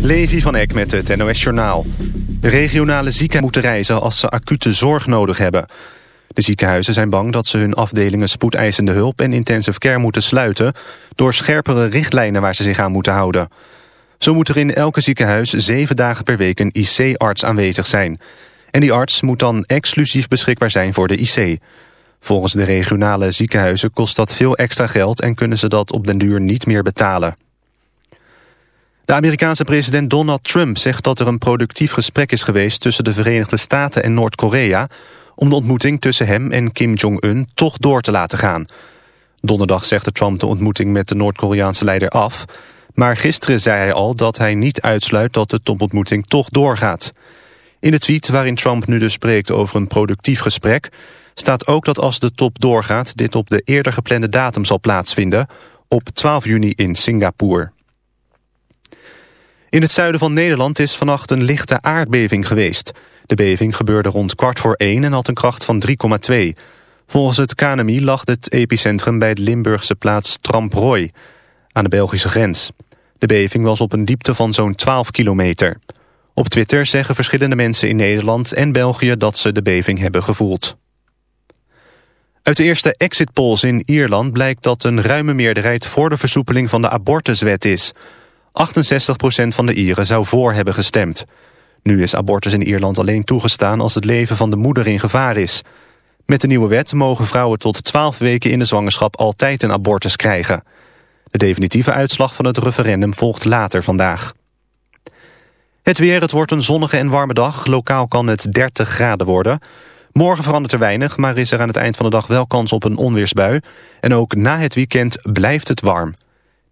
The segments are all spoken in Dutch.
Levi van Eck met het NOS Journaal. Regionale ziekenhuizen moeten reizen als ze acute zorg nodig hebben. De ziekenhuizen zijn bang dat ze hun afdelingen spoedeisende hulp en intensive care moeten sluiten... door scherpere richtlijnen waar ze zich aan moeten houden. Zo moet er in elke ziekenhuis zeven dagen per week een IC-arts aanwezig zijn. En die arts moet dan exclusief beschikbaar zijn voor de IC. Volgens de regionale ziekenhuizen kost dat veel extra geld... en kunnen ze dat op den duur niet meer betalen. De Amerikaanse president Donald Trump zegt dat er een productief gesprek is geweest... tussen de Verenigde Staten en Noord-Korea... om de ontmoeting tussen hem en Kim Jong-un toch door te laten gaan. Donderdag zegde Trump de ontmoeting met de Noord-Koreaanse leider af... maar gisteren zei hij al dat hij niet uitsluit dat de topontmoeting toch doorgaat. In de tweet waarin Trump nu dus spreekt over een productief gesprek... staat ook dat als de top doorgaat dit op de eerder geplande datum zal plaatsvinden... op 12 juni in Singapore. In het zuiden van Nederland is vannacht een lichte aardbeving geweest. De beving gebeurde rond kwart voor één en had een kracht van 3,2. Volgens het KNMI lag het epicentrum bij de Limburgse plaats Tramprooi, aan de Belgische grens. De beving was op een diepte van zo'n 12 kilometer. Op Twitter zeggen verschillende mensen in Nederland en België dat ze de beving hebben gevoeld. Uit de eerste exit polls in Ierland blijkt dat een ruime meerderheid voor de versoepeling van de abortuswet is. 68% van de Ieren zou voor hebben gestemd. Nu is abortus in Ierland alleen toegestaan als het leven van de moeder in gevaar is. Met de nieuwe wet mogen vrouwen tot 12 weken in de zwangerschap altijd een abortus krijgen. De definitieve uitslag van het referendum volgt later vandaag. Het weer, het wordt een zonnige en warme dag. Lokaal kan het 30 graden worden. Morgen verandert er weinig, maar is er aan het eind van de dag wel kans op een onweersbui. En ook na het weekend blijft het warm.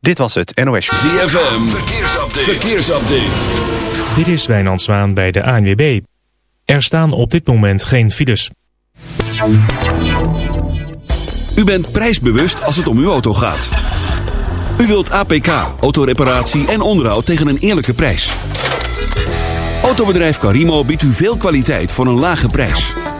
Dit was het NOS. ZFM, verkeersupdate. verkeersupdate. Dit is Wijnand Zwaan bij de ANWB. Er staan op dit moment geen files. U bent prijsbewust als het om uw auto gaat. U wilt APK, autoreparatie en onderhoud tegen een eerlijke prijs. Autobedrijf Carimo biedt u veel kwaliteit voor een lage prijs.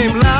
same line.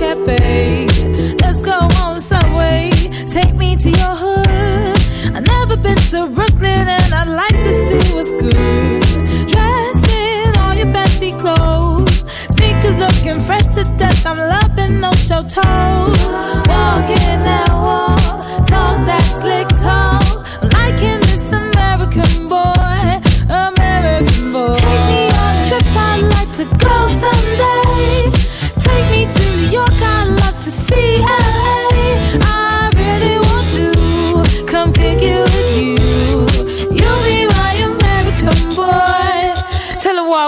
Let's go on subway. Take me to your hood. I've never been to Brooklyn and I'd like to see what's good. Dressed in all your clothes. Sneakers looking fresh to death. I'm loving no show toes. Walking that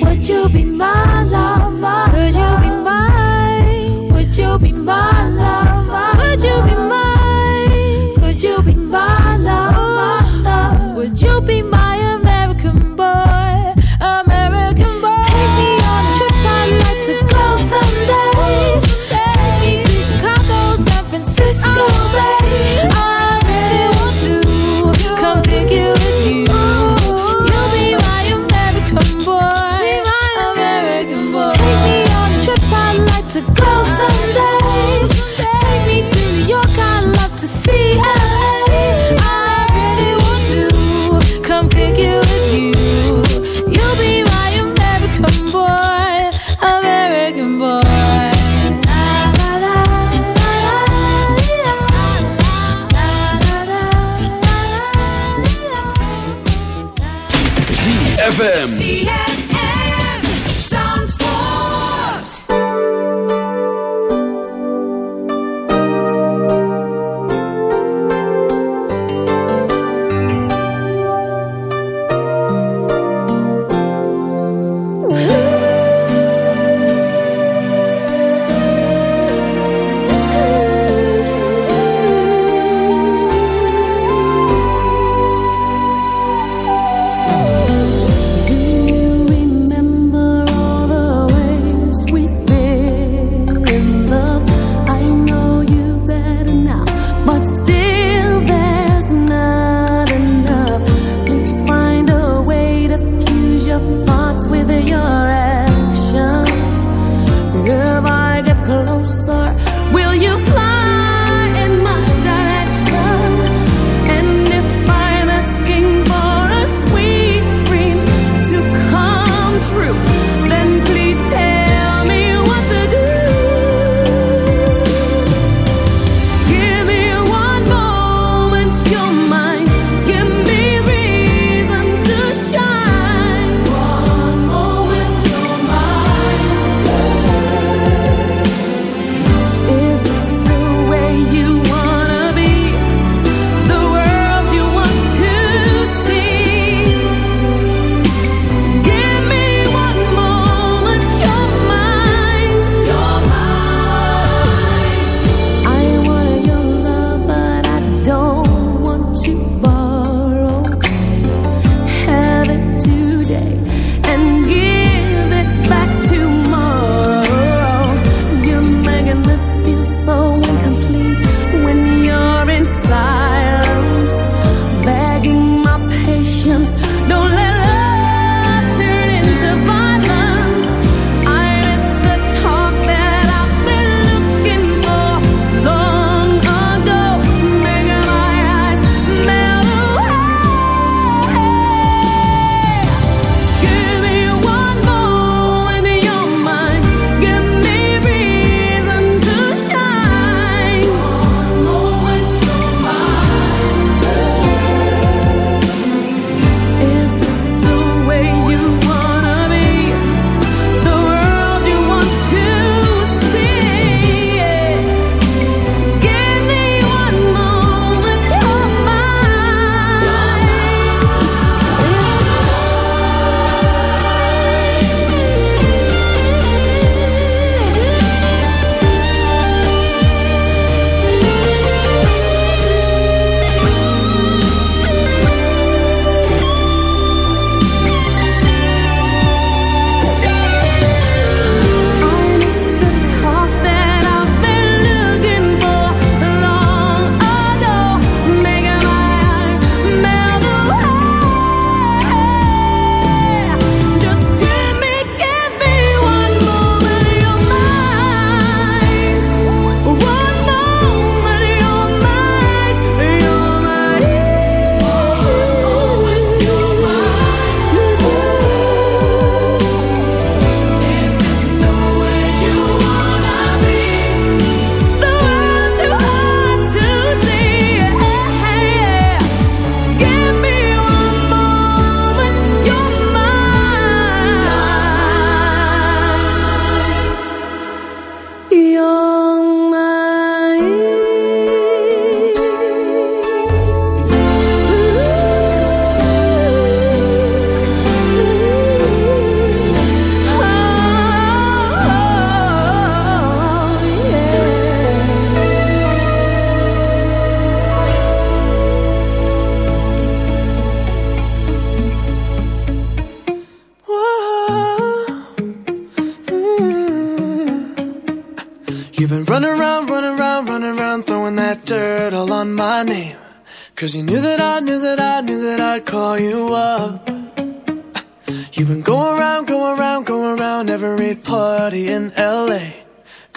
Would you be my lover? Could you be mine? Would you be my lover? Would you be mine? Could you be my lover? Would you be my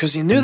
Cause you knew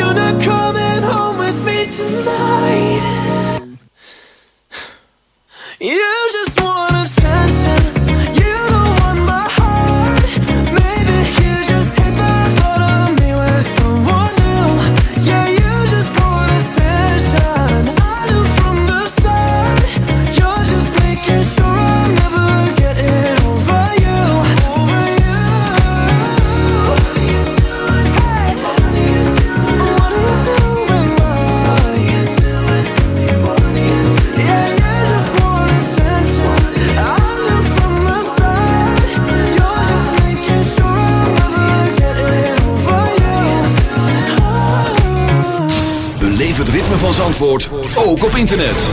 Won't you not come home with me tonight? internet.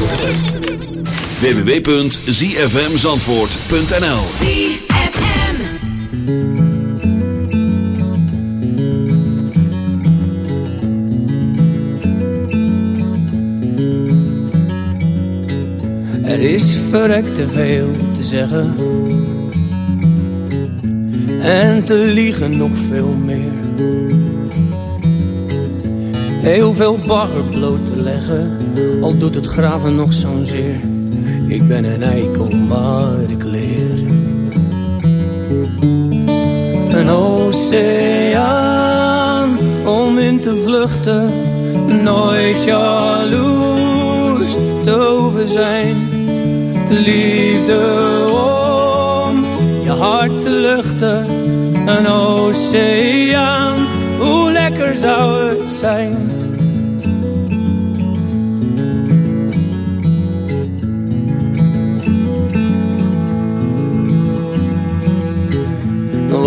www.zfmzandvoort.nl ZFM. Er is verrekt te veel te zeggen. En te liegen nog veel meer. Heel veel bagger bloot te leggen al doet het graven nog zo'n zeer. Ik ben een eikel, maar ik leer. Een oceaan om in te vluchten, nooit jaloers te over zijn. Liefde om je hart te luchten, een oceaan, hoe lekker zou het zijn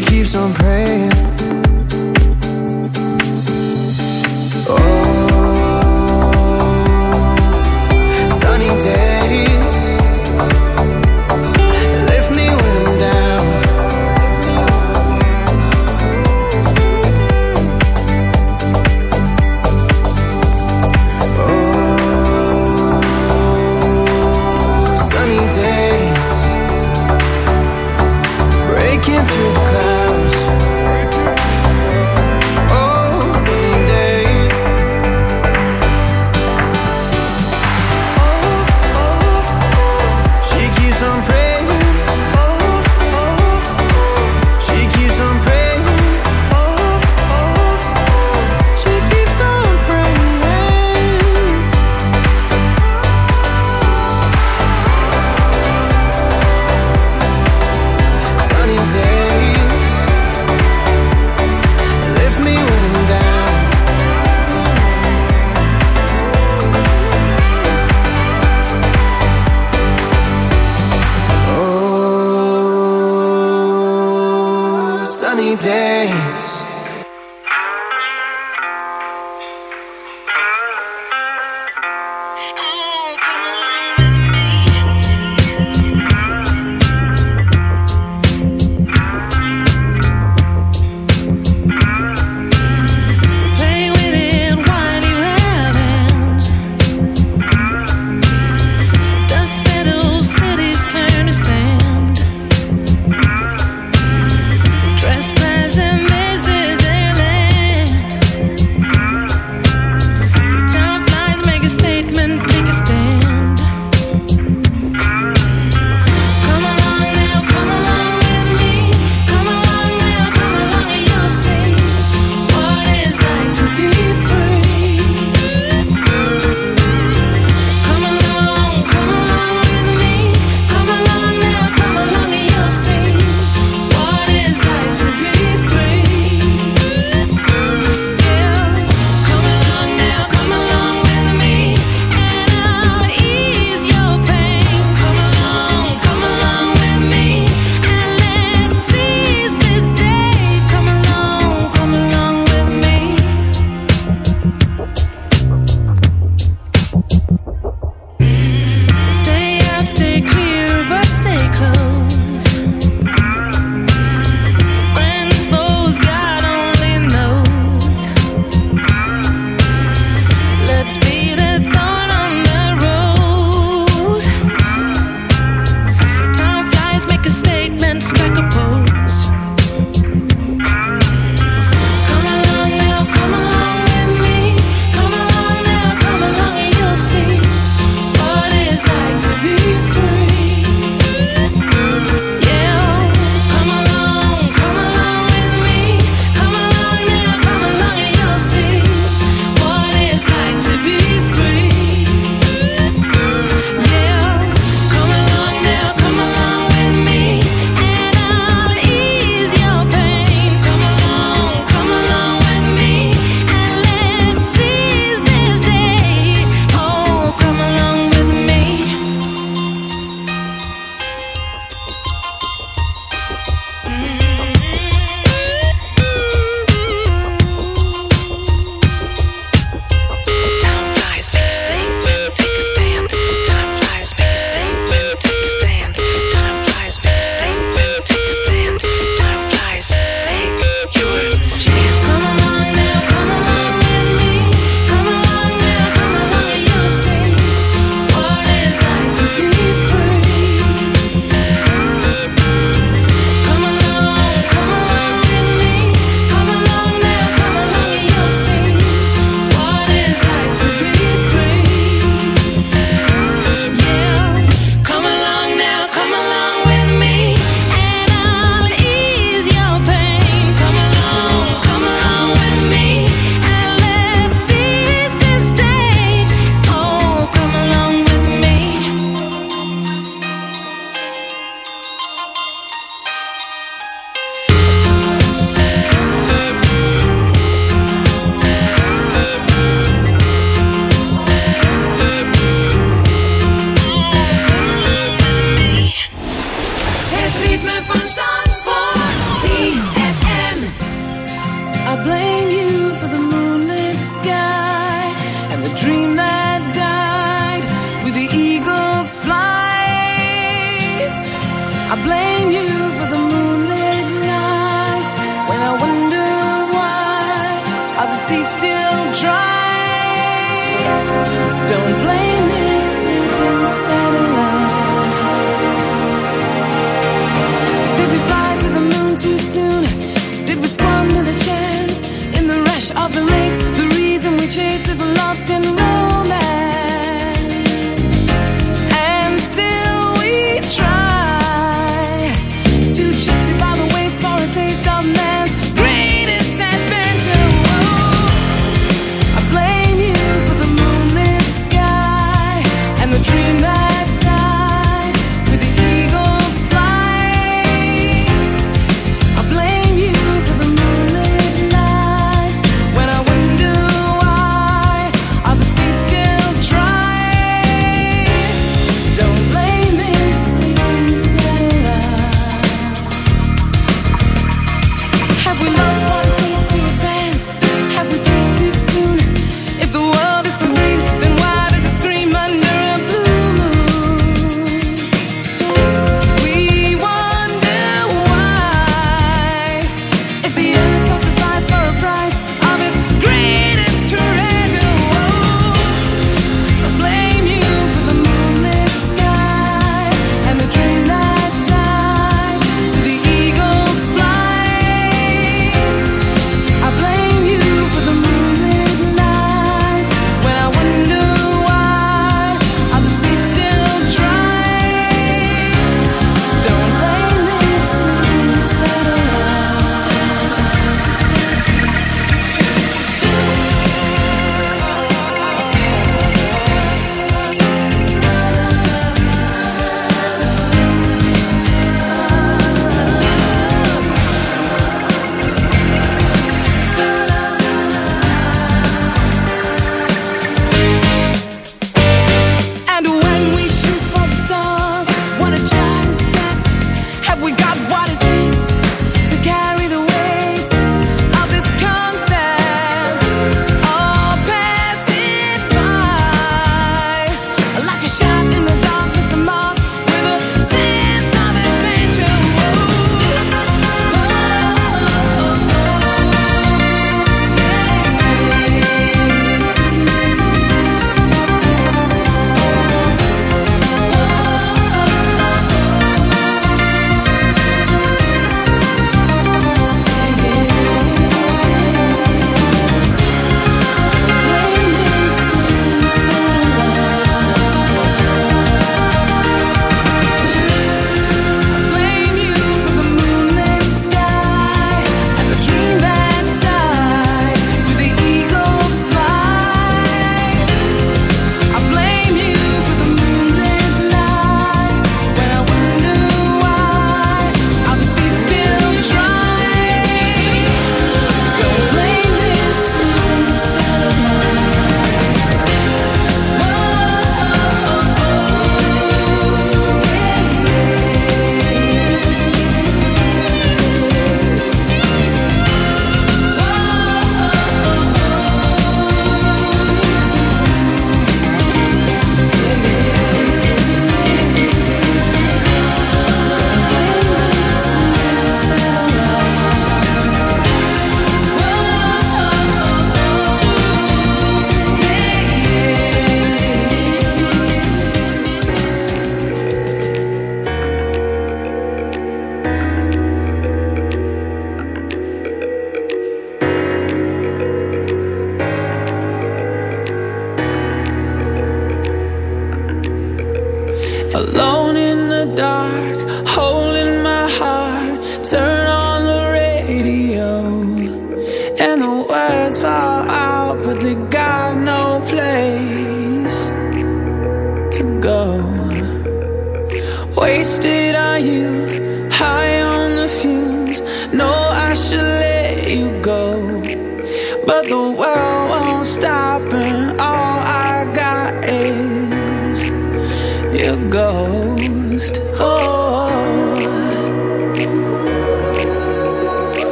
keeps on praying.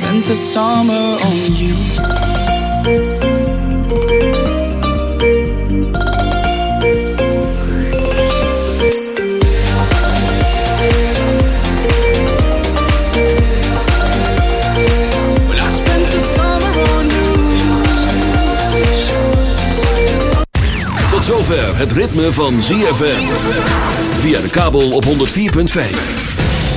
spend the summer on you. Spent Tot zover het ritme van ZFM. Via de kabel op 104.5.